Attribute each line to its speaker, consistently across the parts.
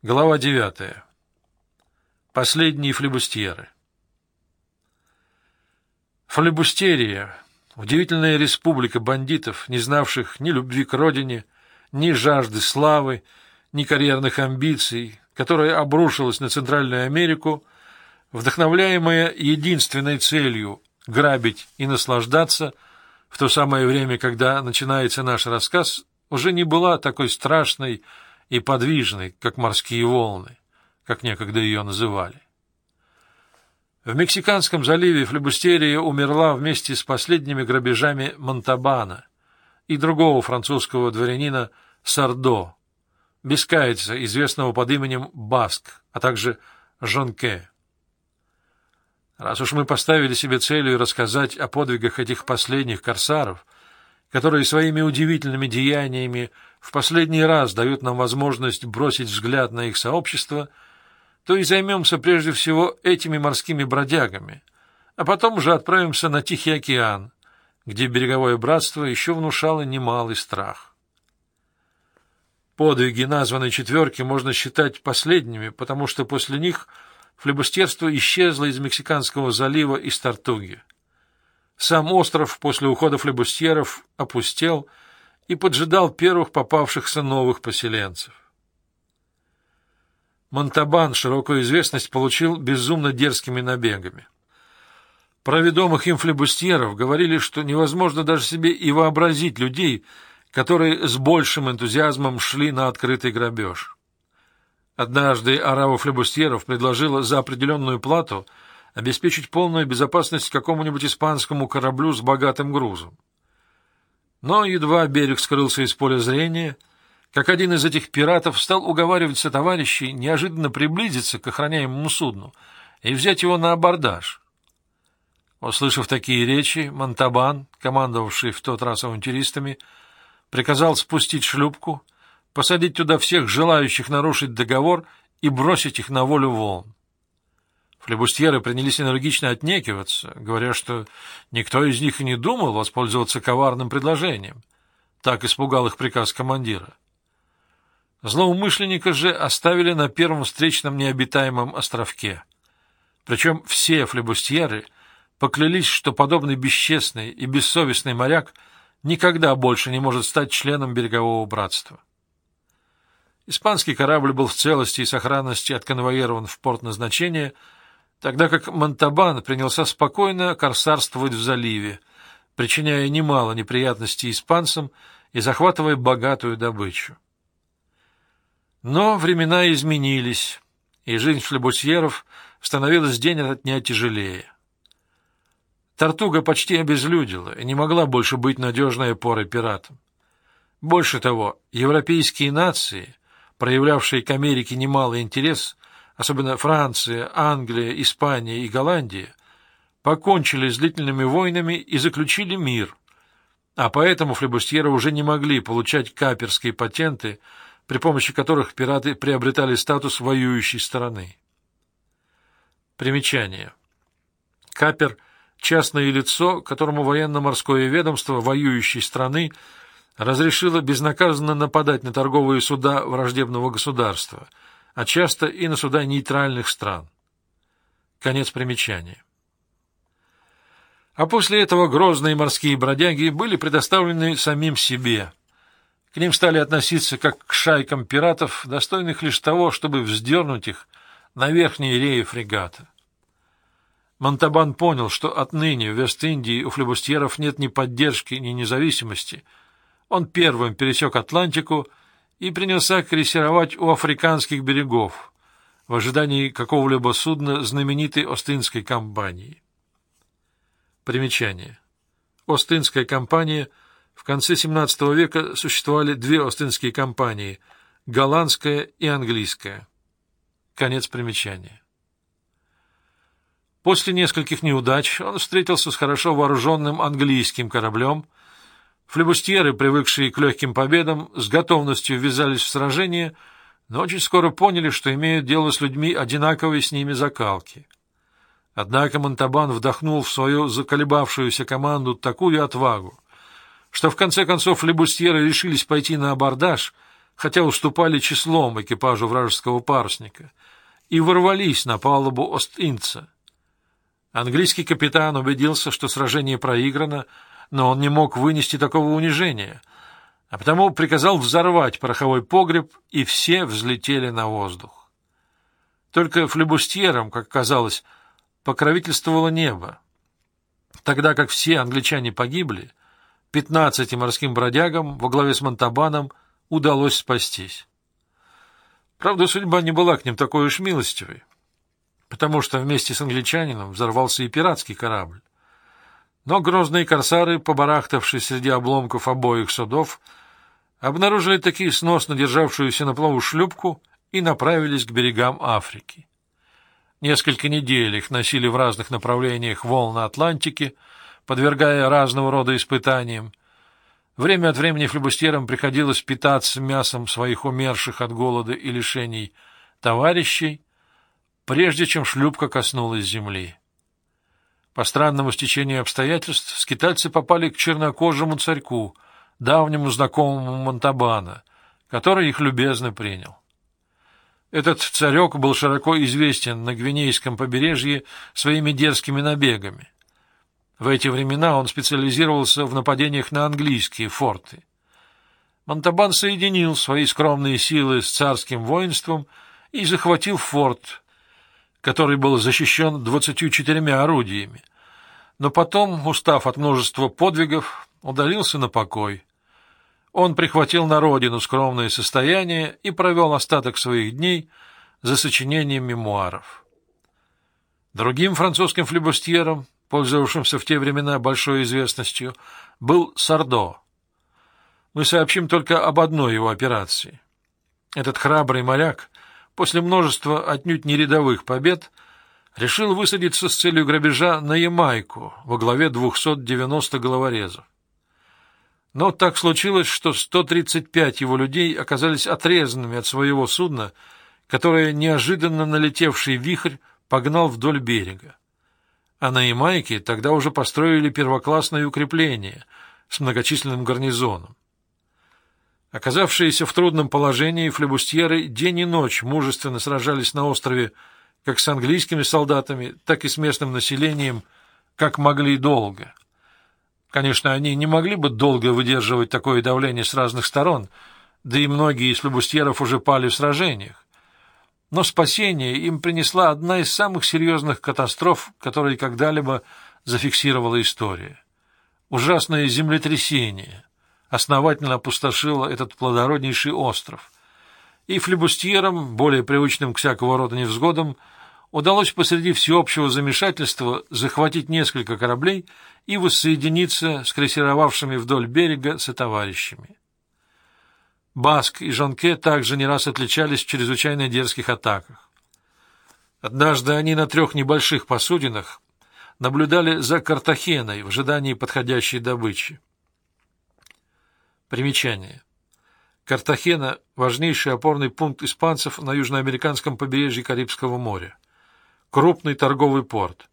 Speaker 1: Глава девятая. Последние флебустьеры. Флебустерия — удивительная республика бандитов, не знавших ни любви к родине, ни жажды славы, ни карьерных амбиций, которая обрушилась на Центральную Америку, вдохновляемая единственной целью — грабить и наслаждаться, в то самое время, когда начинается наш рассказ, уже не была такой страшной, и подвижной, как морские волны, как некогда ее называли. В Мексиканском заливе флебустерия умерла вместе с последними грабежами Монтабана и другого французского дворянина Сардо, бескайца, известного под именем Баск, а также Жонке. Раз уж мы поставили себе целью рассказать о подвигах этих последних корсаров — которые своими удивительными деяниями в последний раз дают нам возможность бросить взгляд на их сообщество, то и займемся прежде всего этими морскими бродягами, а потом уже отправимся на Тихий океан, где береговое братство еще внушало немалый страх. Подвиги названной четверки можно считать последними, потому что после них флебустерство исчезло из Мексиканского залива и Тартуги. Сам остров после ухода флебустьеров опустел и поджидал первых попавшихся новых поселенцев. Монтабан широкую известность получил безумно дерзкими набегами. Про ведомых им флебустьеров говорили, что невозможно даже себе и вообразить людей, которые с большим энтузиазмом шли на открытый грабеж. Однажды арава флебустьеров предложила за определенную плату — обеспечить полную безопасность какому-нибудь испанскому кораблю с богатым грузом. Но едва берег скрылся из поля зрения, как один из этих пиратов стал уговаривать сотоварищей неожиданно приблизиться к охраняемому судну и взять его на абордаж. Услышав такие речи, Монтабан, командовавший в тот раз авантюристами, приказал спустить шлюпку, посадить туда всех желающих нарушить договор и бросить их на волю волн. Флебустьеры принялись энергично отнекиваться, говоря, что никто из них и не думал воспользоваться коварным предложением. Так испугал их приказ командира. Злоумышленника же оставили на первом встречном необитаемом островке. Причем все флебустьеры поклялись, что подобный бесчестный и бессовестный моряк никогда больше не может стать членом берегового братства. Испанский корабль был в целости и сохранности отконвоирован в порт назначения — тогда как Монтабан принялся спокойно корсарствовать в заливе, причиняя немало неприятностей испанцам и захватывая богатую добычу. Но времена изменились, и жизнь флебусьеров становилась день ото дня тяжелее. Тартуга почти обезлюдила и не могла больше быть надежной опорой пиратам. Больше того, европейские нации, проявлявшие к Америке немалый интерес, особенно Франция, Англия, Испания и Голландия, покончили с длительными войнами и заключили мир, а поэтому флебустьеры уже не могли получать каперские патенты, при помощи которых пираты приобретали статус воюющей стороны. Примечание. Капер – частное лицо, которому военно-морское ведомство воюющей страны разрешило безнаказанно нападать на торговые суда враждебного государства – а часто и на суда нейтральных стран. Конец примечания. А после этого грозные морские бродяги были предоставлены самим себе. К ним стали относиться как к шайкам пиратов, достойных лишь того, чтобы вздернуть их на верхние реи фрегата. Монтабан понял, что отныне в Вест-Индии у флебустьеров нет ни поддержки, ни независимости. Он первым пересек Атлантику и принялся крейсировать у африканских берегов в ожидании какого-либо судна знаменитой Остинской компании. Примечание. Остинская компания в конце XVII века существовали две Остинские компании – голландская и английская. Конец примечания. После нескольких неудач он встретился с хорошо вооруженным английским кораблем – Флебустьеры, привыкшие к легким победам, с готовностью ввязались в сражение, но очень скоро поняли, что имеют дело с людьми одинаковой с ними закалки. Однако Монтабан вдохнул в свою заколебавшуюся команду такую отвагу, что в конце концов флебустьеры решились пойти на абордаж, хотя уступали числом экипажу вражеского парусника, и ворвались на палубу Ост-Индца. Английский капитан убедился, что сражение проиграно, но он не мог вынести такого унижения, а потому приказал взорвать пороховой погреб, и все взлетели на воздух. Только флебустьерам, как казалось, покровительствовало небо. Тогда как все англичане погибли, пятнадцати морским бродягам во главе с Монтабаном удалось спастись. Правда, судьба не была к ним такой уж милостивой, потому что вместе с англичанином взорвался и пиратский корабль. Но грозные корсары, побарахтавшись среди обломков обоих судов, обнаружили таки сносно державшуюся на плаву шлюпку и направились к берегам Африки. Несколько недель их носили в разных направлениях волны Атлантики, подвергая разного рода испытаниям. Время от времени флебустерам приходилось питаться мясом своих умерших от голода и лишений товарищей, прежде чем шлюпка коснулась земли. По странному стечению обстоятельств скитальцы попали к чернокожему царьку, давнему знакомому Монтабана, который их любезно принял. Этот царек был широко известен на Гвинейском побережье своими дерзкими набегами. В эти времена он специализировался в нападениях на английские форты. Монтабан соединил свои скромные силы с царским воинством и захватил форт, который был защищен двадцатью четырьмя орудиями, но потом, устав от множества подвигов, удалился на покой. Он прихватил на родину скромное состояние и провел остаток своих дней за сочинением мемуаров. Другим французским флебустьером, пользовавшимся в те времена большой известностью, был Сардо. Мы сообщим только об одной его операции. Этот храбрый моряк после множества отнюдь не рядовых побед решил высадиться с целью грабежа на Ямайку во главе 290 головорезов. Но так случилось, что 135 его людей оказались отрезанными от своего судна, которое неожиданно налетевший вихрь погнал вдоль берега. А на Ямайке тогда уже построили первоклассное укрепление с многочисленным гарнизоном. Оказавшиеся в трудном положении, флебустьеры день и ночь мужественно сражались на острове как с английскими солдатами, так и с местным населением, как могли долго. Конечно, они не могли бы долго выдерживать такое давление с разных сторон, да и многие из флебустьеров уже пали в сражениях. Но спасение им принесла одна из самых серьезных катастроф, которые когда-либо зафиксировала история. Ужасное землетрясение — основательно опустошила этот плодороднейший остров, и флебустьерам, более привычным к всякого рода невзгодам, удалось посреди всеобщего замешательства захватить несколько кораблей и воссоединиться с крейсировавшими вдоль берега сотоварищами. Баск и Жонке также не раз отличались в чрезвычайно дерзких атаках. Однажды они на трех небольших посудинах наблюдали за Картахеной в ожидании подходящей добычи. Примечание. Картахена – важнейший опорный пункт испанцев на южноамериканском побережье Карибского моря. Крупный торговый порт.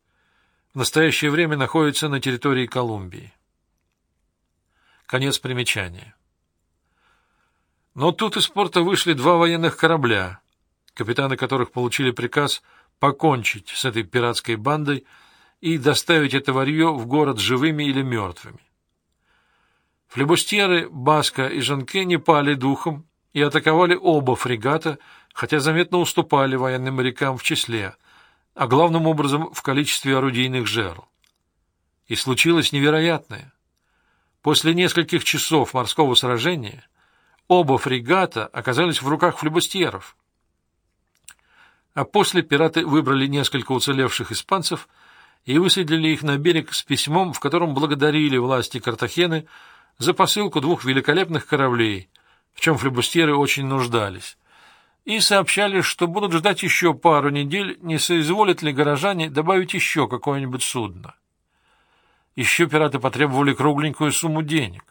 Speaker 1: В настоящее время находится на территории Колумбии. Конец примечания. Но тут из порта вышли два военных корабля, капитаны которых получили приказ покончить с этой пиратской бандой и доставить это варье в город живыми или мертвыми. Флебустьеры Баска и Жанке не пали духом и атаковали оба фрегата, хотя заметно уступали военным морякам в числе, а главным образом в количестве орудийных жерл. И случилось невероятное. После нескольких часов морского сражения оба фрегата оказались в руках флебустьеров. А после пираты выбрали несколько уцелевших испанцев и высадили их на берег с письмом, в котором благодарили власти Картахены за посылку двух великолепных кораблей, в чем флебустьеры очень нуждались, и сообщали, что будут ждать еще пару недель, не соизволят ли горожане добавить еще какое-нибудь судно. Еще пираты потребовали кругленькую сумму денег.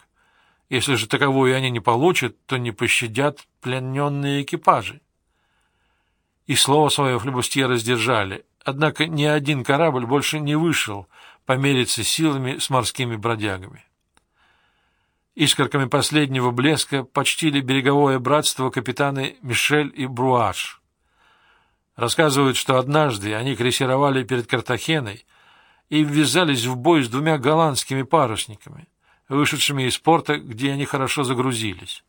Speaker 1: Если же таковую они не получат, то не пощадят плененные экипажи. И слово свое флебустьеры сдержали, однако ни один корабль больше не вышел помериться силами с морскими бродягами. Искорками последнего блеска почтили береговое братство капитаны Мишель и Бруаш. Рассказывают, что однажды они крейсировали перед Картахеной и ввязались в бой с двумя голландскими парусниками, вышедшими из порта, где они хорошо загрузились.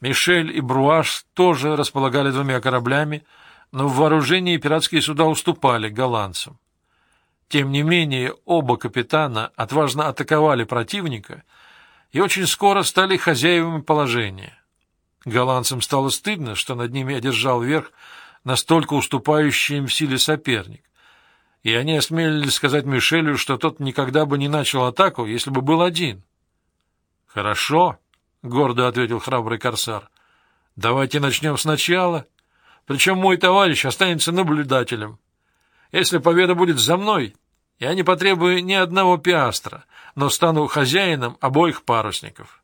Speaker 1: Мишель и Бруаш тоже располагали двумя кораблями, но в вооружении пиратские суда уступали голландцам. Тем не менее, оба капитана отважно атаковали противника и очень скоро стали хозяевами положения. Голландцам стало стыдно, что над ними одержал верх настолько уступающий им в силе соперник, и они осмелились сказать Мишелю, что тот никогда бы не начал атаку, если бы был один. «Хорошо», — гордо ответил храбрый корсар, — «давайте начнем сначала, причем мой товарищ останется наблюдателем. Если победа будет за мной, я не потребую ни одного пиастра, но стану хозяином обоих парусников».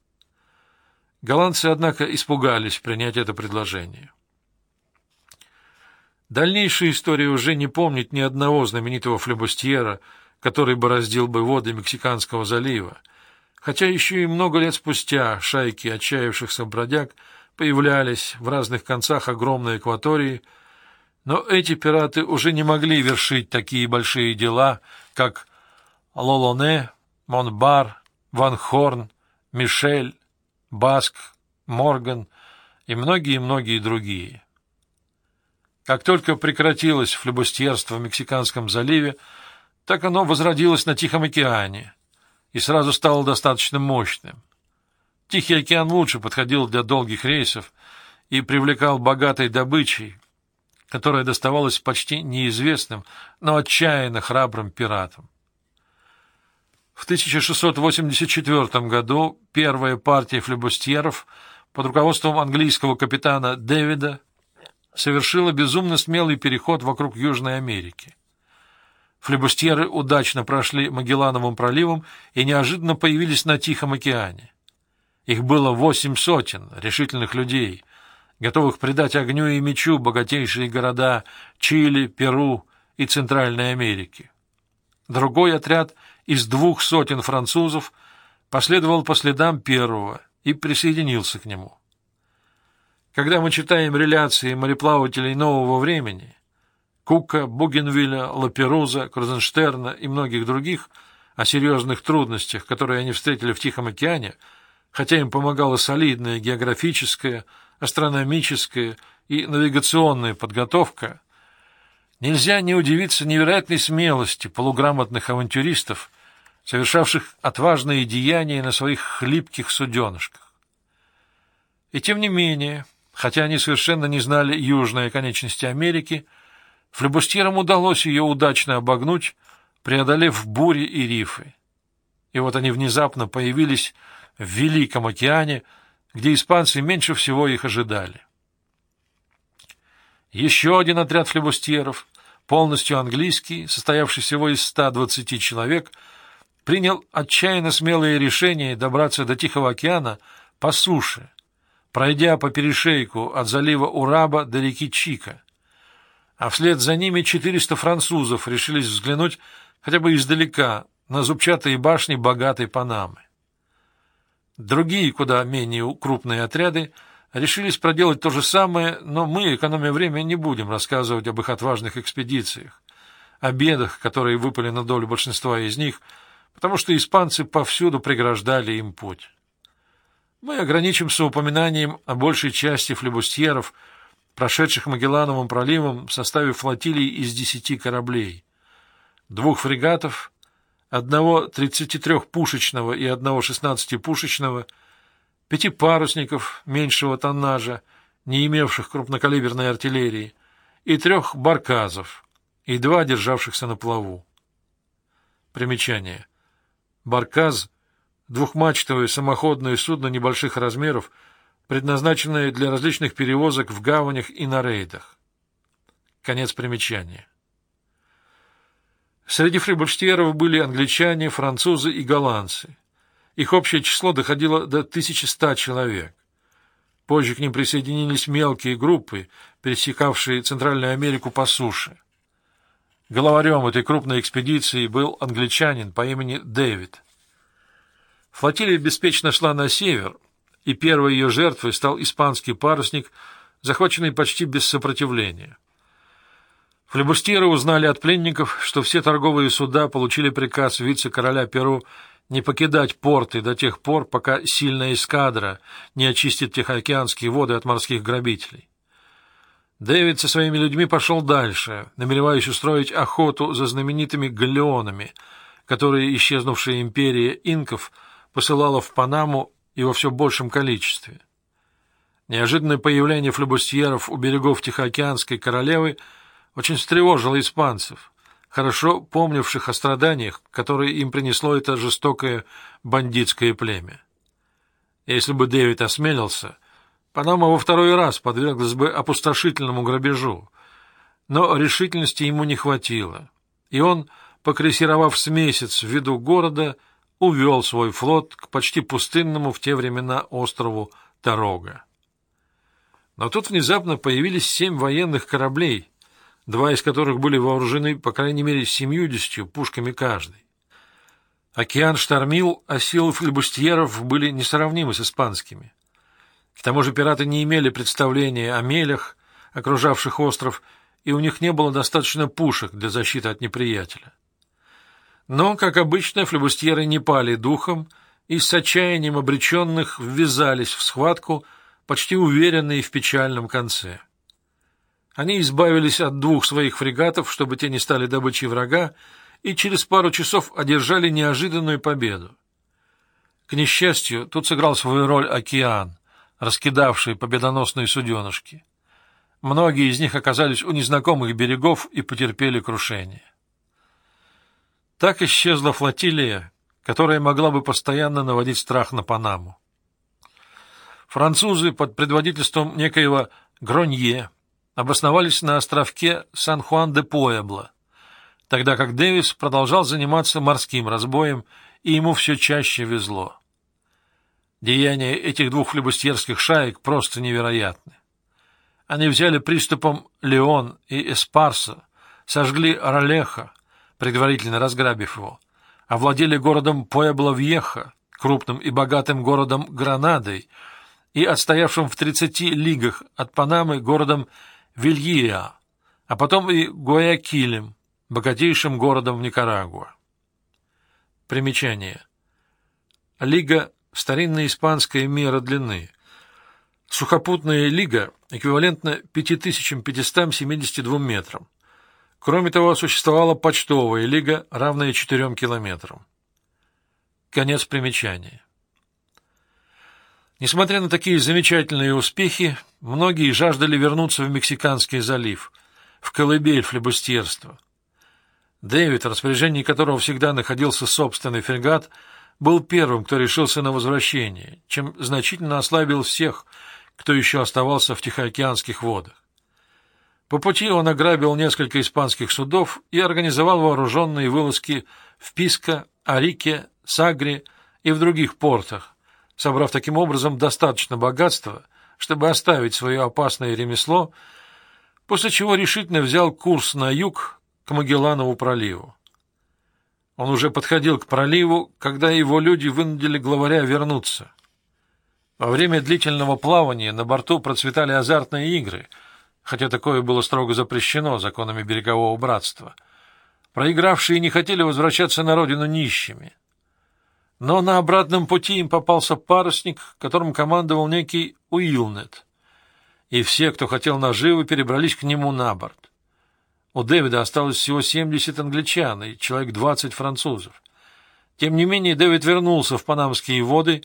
Speaker 1: Голландцы, однако, испугались принять это предложение. Дальнейшая история уже не помнит ни одного знаменитого флебустьера, который бороздил бы воды Мексиканского залива, хотя еще и много лет спустя шайки отчаявшихся бродяг появлялись в разных концах огромной экватории, но эти пираты уже не могли вершить такие большие дела, как Лолоне, Монбар, Ван Хорн, Мишель, Баск, Морган и многие-многие другие. Как только прекратилось флебустьерство в Мексиканском заливе, так оно возродилось на Тихом океане и сразу стало достаточно мощным. Тихий океан лучше подходил для долгих рейсов и привлекал богатой добычей, которая доставалась почти неизвестным, но отчаянно храбрым пиратам. В 1684 году первая партия флебустьеров под руководством английского капитана Дэвида совершила безумно смелый переход вокруг Южной Америки. Флебустьеры удачно прошли Магеллановым проливом и неожиданно появились на Тихом океане. Их было восемь сотен решительных людей, готовых предать огню и мечу богатейшие города Чили, Перу и Центральной Америки. Другой отряд из двух сотен французов последовал по следам первого и присоединился к нему. Когда мы читаем реляции мореплавателей нового времени, Кука, Бугенвилля, Лаперуза, Крузенштерна и многих других о серьезных трудностях, которые они встретили в Тихом океане, хотя им помогала солидная географическая, астрономическая и навигационная подготовка, нельзя не удивиться невероятной смелости полуграмотных авантюристов, совершавших отважные деяния на своих хлипких суденышках. И тем не менее... Хотя они совершенно не знали южной оконечности Америки, флебустьерам удалось ее удачно обогнуть, преодолев бури и рифы. И вот они внезапно появились в Великом океане, где испанцы меньше всего их ожидали. Еще один отряд флебустьеров, полностью английский, состоявший всего из 120 человек, принял отчаянно смелое решение добраться до Тихого океана по суше – пройдя по перешейку от залива Ураба до реки Чика. А вслед за ними 400 французов решились взглянуть хотя бы издалека на зубчатые башни богатой Панамы. Другие, куда менее крупные отряды, решились проделать то же самое, но мы, экономя время, не будем рассказывать об их отважных экспедициях, о бедах, которые выпали на долю большинства из них, потому что испанцы повсюду преграждали им путь. Мы ограничимся упоминанием о большей части флебустьеров, прошедших Магеллановым проливом в составе флотилии из десяти кораблей, двух фрегатов, одного 33-пушечного и одного 16-пушечного, пяти парусников меньшего тоннажа, не имевших крупнокалиберной артиллерии, и трех барказов, и два державшихся на плаву. Примечание. Барказ — двухмачтовое самоходное судно небольших размеров, предназначенное для различных перевозок в гаванях и на рейдах. Конец примечания. Среди фрибольштьеров были англичане, французы и голландцы. Их общее число доходило до 1100 человек. Позже к ним присоединились мелкие группы, пересекавшие Центральную Америку по суше. Главарем этой крупной экспедиции был англичанин по имени Дэвид. Флотилия беспечно шла на север, и первой ее жертвой стал испанский парусник, захваченный почти без сопротивления. Флебустьеры узнали от пленников, что все торговые суда получили приказ вице-короля Перу не покидать порты до тех пор, пока сильная эскадра не очистит Тихоокеанские воды от морских грабителей. Дэвид со своими людьми пошел дальше, намереваясь устроить охоту за знаменитыми галеонами, которые исчезнувшая империя инков посылала в Панаму и во все большем количестве. Неожиданное появление флебустьеров у берегов Тихоокеанской королевы очень встревожило испанцев, хорошо помнивших о страданиях, которые им принесло это жестокое бандитское племя. Если бы Дэвид осмелился, Панама во второй раз подверглась бы опустошительному грабежу, но решительности ему не хватило, и он, покрессировав с месяц в виду города, увел свой флот к почти пустынному в те времена острову Тарога. Но тут внезапно появились семь военных кораблей, два из которых были вооружены, по крайней мере, семьюдесятью пушками каждый. Океан штормил, а силы флебустьеров были несравнимы с испанскими. К тому же пираты не имели представления о мелях, окружавших остров, и у них не было достаточно пушек для защиты от неприятеля. Но, как обычно, флебустьеры не пали духом и с отчаянием обреченных ввязались в схватку, почти уверенные в печальном конце. Они избавились от двух своих фрегатов, чтобы те не стали добычей врага, и через пару часов одержали неожиданную победу. К несчастью, тут сыграл свою роль океан, раскидавший победоносные суденышки. Многие из них оказались у незнакомых берегов и потерпели крушение. Так исчезла флотилия, которая могла бы постоянно наводить страх на Панаму. Французы под предводительством некоего Гронье обосновались на островке Сан-Хуан-де-Пуэбло, тогда как Дэвис продолжал заниматься морским разбоем, и ему все чаще везло. Деяния этих двух флебустьерских шаек просто невероятны. Они взяли приступом Леон и Эспарса, сожгли Ролеха, предварительно разграбив его, овладели городом Пуэбло-Вьеха, крупным и богатым городом Гранадой, и отстоявшим в 30 лигах от Панамы городом Вилья, а потом и Гуаякилем, богатейшим городом в Никарагуа. Примечание. Лига – старинная испанская мера длины. Сухопутная лига эквивалентна 5572 метрам. Кроме того, существовала почтовая лига, равная 4 километрам. Конец примечания. Несмотря на такие замечательные успехи, многие жаждали вернуться в Мексиканский залив, в колыбель флебустьерства. Дэвид, в распоряжении которого всегда находился собственный фрегат, был первым, кто решился на возвращение, чем значительно ослабил всех, кто еще оставался в Тихоокеанских водах. По пути он ограбил несколько испанских судов и организовал вооруженные вылазки в Писко, Арике, Сагре и в других портах, собрав таким образом достаточно богатства, чтобы оставить свое опасное ремесло, после чего решительно взял курс на юг к Магелланову проливу. Он уже подходил к проливу, когда его люди вынудили главаря вернуться. Во время длительного плавания на борту процветали азартные игры, хотя такое было строго запрещено законами берегового братства. Проигравшие не хотели возвращаться на родину нищими. Но на обратном пути им попался парусник, которым командовал некий Уилнет, и все, кто хотел наживы, перебрались к нему на борт. У Дэвида осталось всего 70 англичан и человек 20 французов. Тем не менее, Дэвид вернулся в Панамские воды,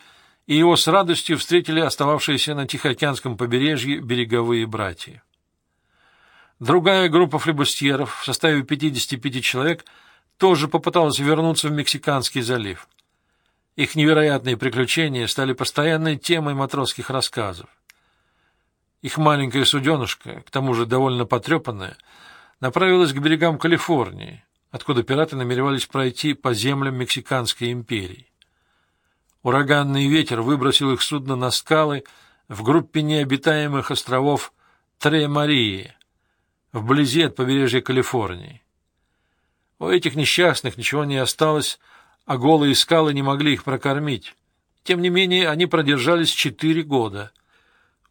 Speaker 1: и его с радостью встретили остававшиеся на Тихоокеанском побережье береговые братья. Другая группа флебустьеров в составе 55 человек тоже попыталась вернуться в Мексиканский залив. Их невероятные приключения стали постоянной темой матросских рассказов. Их маленькая суденышка, к тому же довольно потрепанная, направилась к берегам Калифорнии, откуда пираты намеревались пройти по землям Мексиканской империи. Ураганный ветер выбросил их судно на скалы в группе необитаемых островов Тре-Марии, вблизи от побережья Калифорнии. У этих несчастных ничего не осталось, а голые скалы не могли их прокормить, Тем не менее, они продержались четыре года,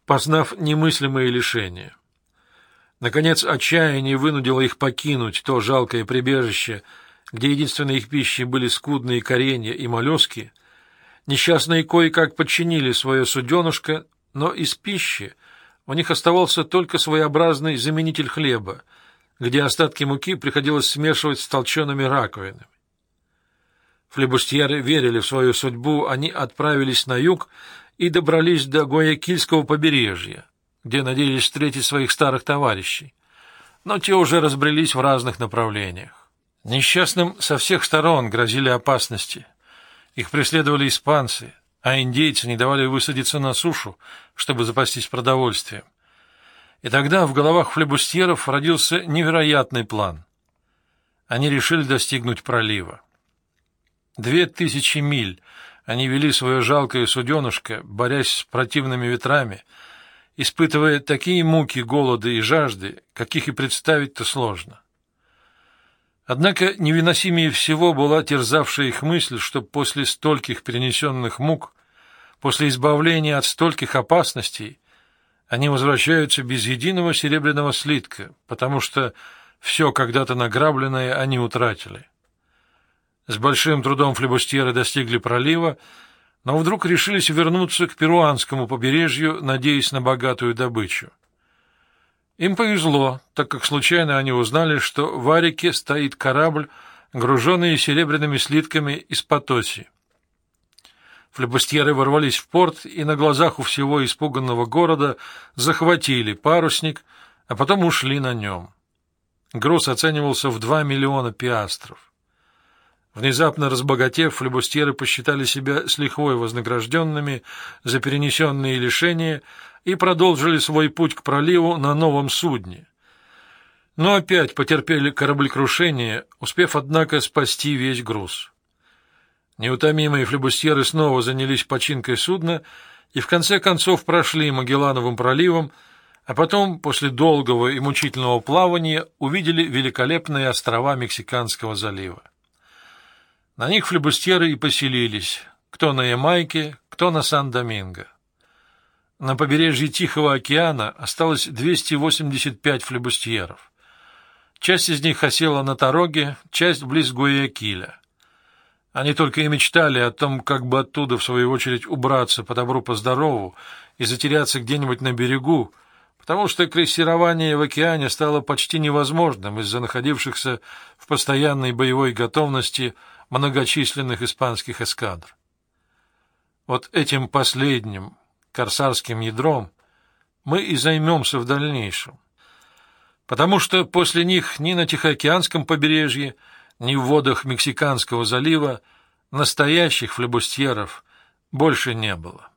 Speaker 1: познав немыслимые лишения. Наконец, отчаяние вынудило их покинуть то жалкое прибежище, где единственной их пищей были скудные коренья и моллюски. Несчастные кое-как подчинили свое суденышко, но из пищи у них оставался только своеобразный заменитель хлеба, где остатки муки приходилось смешивать с толчеными раковинами. Флебустьеры верили в свою судьбу, они отправились на юг и добрались до Гуаякильского побережья, где надеялись встретить своих старых товарищей, но те уже разбрелись в разных направлениях. Несчастным со всех сторон грозили опасности. Их преследовали испанцы, а индейцы не давали высадиться на сушу, чтобы запастись продовольствием. И тогда в головах флебустьеров родился невероятный план. Они решили достигнуть пролива. Две тысячи миль они вели свое жалкое суденышко, борясь с противными ветрами, испытывая такие муки голода и жажды, каких и представить-то сложно. Однако невыносимее всего была терзавшая их мысль, что после стольких перенесенных мук, после избавления от стольких опасностей, они возвращаются без единого серебряного слитка, потому что все когда-то награбленное они утратили. С большим трудом флебустьеры достигли пролива, но вдруг решились вернуться к перуанскому побережью, надеясь на богатую добычу. Им повезло, так как случайно они узнали, что в Арике стоит корабль, груженный серебряными слитками из Потоси. Флебустьеры ворвались в порт и на глазах у всего испуганного города захватили парусник, а потом ушли на нем. Груз оценивался в два миллиона пиастров. Внезапно разбогатев, флебустьеры посчитали себя с лихвой вознагражденными за перенесенные лишения и продолжили свой путь к проливу на новом судне. Но опять потерпели кораблекрушение, успев, однако, спасти весь груз. Неутомимые флебустьеры снова занялись починкой судна и в конце концов прошли Магеллановым проливом, а потом, после долгого и мучительного плавания, увидели великолепные острова Мексиканского залива. На них флебустьеры и поселились, кто на Ямайке, кто на Сан-Доминго. На побережье Тихого океана осталось 285 флебустьеров. Часть из них осела на Тароге, часть близ Гуякиля. Они только и мечтали о том, как бы оттуда, в свою очередь, убраться по добру, по здорову и затеряться где-нибудь на берегу, потому что крейсирование в океане стало почти невозможным из-за находившихся в постоянной боевой готовности многочисленных испанских эскадр. Вот этим последним корсарским ядром мы и займемся в дальнейшем, потому что после них ни на Тихоокеанском побережье, ни в водах Мексиканского залива настоящих флебустьеров больше не было.